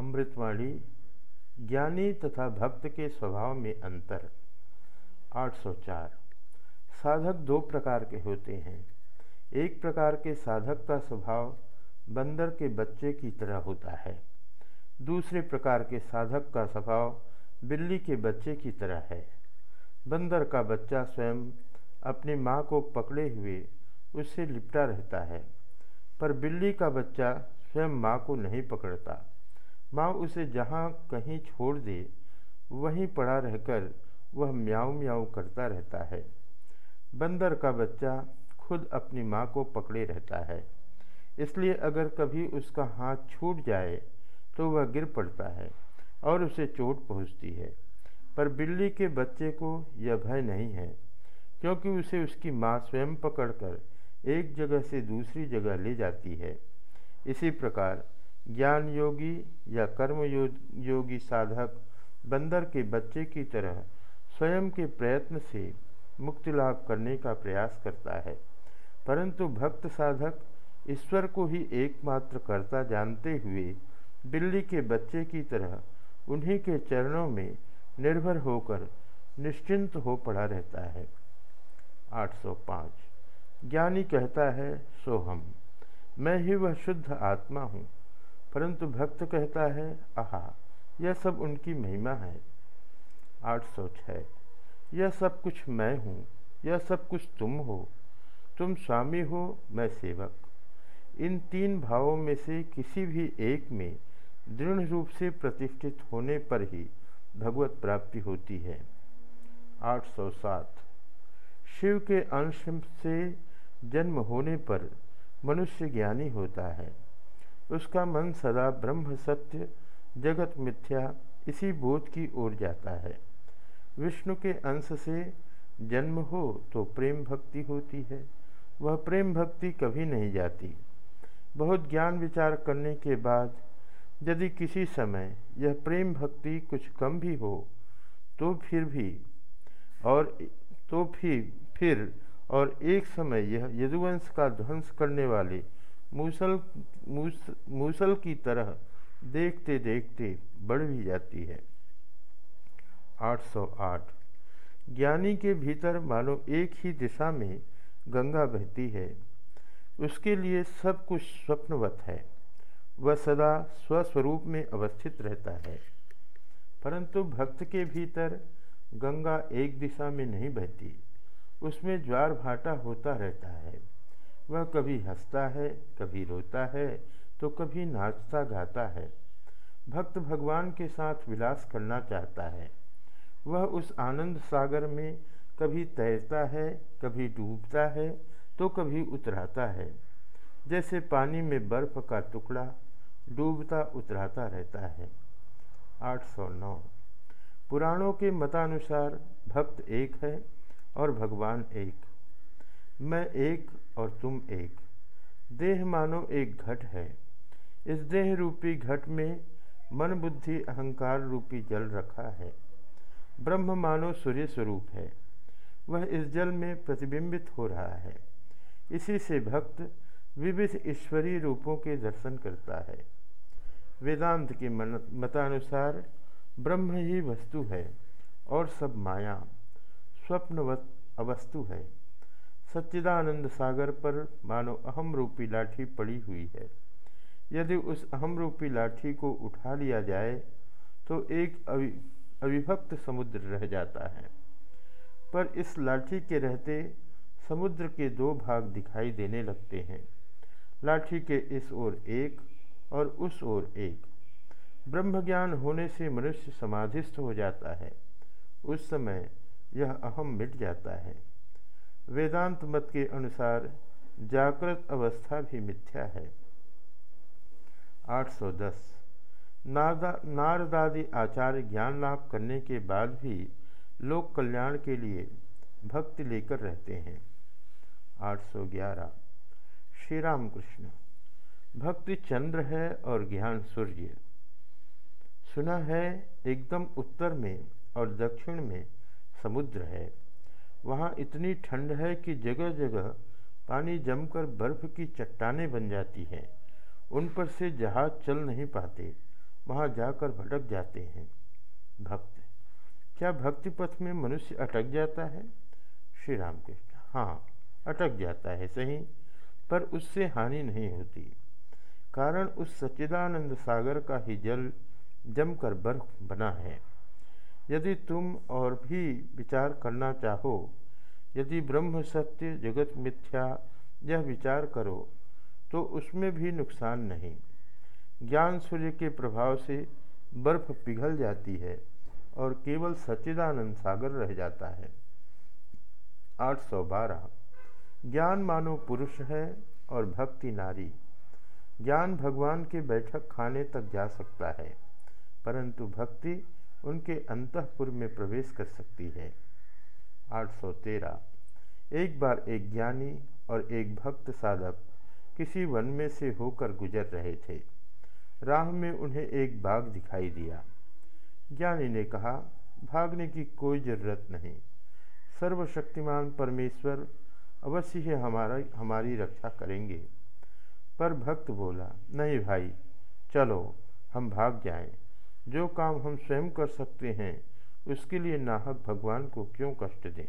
अमृतवाणी, ज्ञानी तथा भक्त के स्वभाव में अंतर। 804 साधक दो प्रकार के होते हैं। एक प्रकार के साधक का स्वभाव बंदर के बच्चे की तरह होता है। दूसरे प्रकार के साधक का स्वभाव बिल्ली के बच्चे की तरह है। बंदर का बच्चा स्वयं अपनी माँ को पकड़े हुए उससे लिपटा रहता है, पर बिल्ली का बच्चा स्वयं माँ को नहीं पकड़ता। माँ उसे जहाँ कहीं छोड़ दे, वहीं पड़ा रहकर वह म्याऊ म्याऊ करता रहता है। बंदर का बच्चा खुद अपनी माँ को पकड़े रहता है। इसलिए अगर कभी उसका हाथ छूट जाए तो वह गिर पड़ता है और उसे चोट पहुँचती है। पर बिल्ली के बच्चे को यह भय नहीं है, क्योंकि उसे उसकी माँ स्वयं पकड़कर एक जगह से दूसरी जगह ले जाती है। इसी प्रकार ज्ञान योगी या कर्म योगी साधक बंदर के बच्चे की तरह स्वयं के प्रयत्न से मुक्ति लाभ करने का प्रयास करता है। परंतु भक्त साधक ईश्वर को ही एकमात्र कर्ता जानते हुए बिल्ली के बच्चे की तरह उन्हीं के चरणों में निर्भर होकर निश्चिंत हो पड़ा रहता है। 805 ज्ञानी कहता है सो हम मैं ही वह शुद्ध आत्मा हूँ। परंतु भक्त कहता है, आहा, यह सब उनकी महिमा है। 806 यह सब कुछ मैं हूँ, यह सब कुछ तुम हो। तुम स्वामी हो, मैं सेवक। इन तीन भावों में से किसी भी एक में दृढ़ रूप से प्रतिष्ठित होने पर ही भगवत प्राप्ति होती है। 807 शिव के अंश से जन्म होने पर मनुष्य ज्ञानी होता है। उसका मन सदा ब्रह्म सत्य, जगत मिथ्या, इसी बोध की ओर जाता है। विष्णु के अंश से जन्म हो तो प्रेम भक्ति होती है। वह प्रेम भक्ति कभी नहीं जाती। बहुत ज्ञान विचार करने के बाद यदि किसी समय यह प्रेम भक्ति कुछ कम भी हो तो फिर भी और तो फिर फिर और एक समय यह यदुवंश का ध्वंस करने वाले मूसल मूस, मूसल की तरह देखते देखते बढ़ भी जाती है। 808 ज्ञानी के भीतर मानो एक ही दिशा में गंगा बहती है। उसके लिए सब कुछ स्वप्नवत है। वह सदा स्वस्वरूप में अवस्थित रहता है। परंतु भक्त के भीतर गंगा एक दिशा में नहीं बहती। उसमें ज्वार भाटा होता रहता है। वह कभी हंसता है, कभी रोता है तो कभी नाचता गाता है। भक्त भगवान के साथ विलास करना चाहता है। वह उस आनंद सागर में कभी तैरता है, कभी डूबता है तो कभी उतराता है। जैसे पानी में बर्फ़ का टुकड़ा डूबता उतराता रहता है। 809 पुराणों के मतानुसार भक्त एक है और भगवान एक। मैं एक और तुम एक। देह मानो एक घट है। इस देह रूपी घट में मन बुद्धि अहंकार रूपी जल रखा है। ब्रह्म मानो सूर्य स्वरूप है। वह इस जल में प्रतिबिंबित हो रहा है। इसी से भक्त विविध ईश्वरीय रूपों के दर्शन करता है। वेदांत के मन मतानुसार ब्रह्म ही वस्तु है और सब माया, स्वप्नवत अवस्तु है। सच्चिदानंद सागर पर मानो अहम रूपी लाठी पड़ी हुई है। यदि उस अहम रूपी लाठी को उठा लिया जाए तो एक अवि, अविभक्त समुद्र रह जाता है। पर इस लाठी के रहते समुद्र के दो भाग दिखाई देने लगते हैं। लाठी के इस ओर एक और उस ओर एक। ब्रह्म ज्ञान होने से मनुष्य समाधिस्थ हो जाता है। उस समय यह अहम मिट जाता है। वेदांत मत के अनुसार जागृत अवस्था भी मिथ्या है। 810 नारदा, नारदादि आचार्य ज्ञान लाभ करने के बाद भी लोक कल्याण के लिए भक्ति लेकर रहते हैं। 811 श्री राम कृष्ण भक्ति चंद्र है और ज्ञान सूर्य। सुना है एकदम उत्तर में और दक्षिण में समुद्र है। वहाँ इतनी ठंड है कि जगह जगह पानी जमकर बर्फ़ की चट्टानें बन जाती हैं। उन पर से जहाज़ चल नहीं पाते, वहाँ जाकर भटक जाते हैं। भक्त, क्या भक्ति पथ में मनुष्य अटक जाता है? श्री राम कृष्ण हाँ अटक जाता है, सही, पर उससे हानि नहीं होती। कारण उस सच्चिदानंद सागर का ही जल जमकर बर्फ़ बना है। यदि तुम और भी विचार करना चाहो, यदि ब्रह्म सत्य जगत मिथ्या यह विचार करो तो उसमें भी नुकसान नहीं। ज्ञान सूर्य के प्रभाव से बर्फ़ पिघल जाती है और केवल सच्चिदानंद सागर रह जाता है। 812 ज्ञान मानो पुरुष है और भक्ति नारी। ज्ञान भगवान के बैठक खाने तक जा सकता है, परंतु भक्ति उनके अंतपुर में प्रवेश कर सकती है। 813 एक बार एक ज्ञानी और एक भक्त साधक किसी वन में से होकर गुजर रहे थे। राह में उन्हें एक बाग दिखाई दिया। ज्ञानी ने कहा, भागने की कोई ज़रूरत नहीं। सर्वशक्तिमान परमेश्वर अवश्य ही हमारा, हमारी रक्षा करेंगे। पर भक्त बोला, नहीं भाई, चलो, हम भाग जाएँ। जो काम हम स्वयं कर सकते हैं, उसके लिए नाहक भगवान को क्यों कष्ट दें?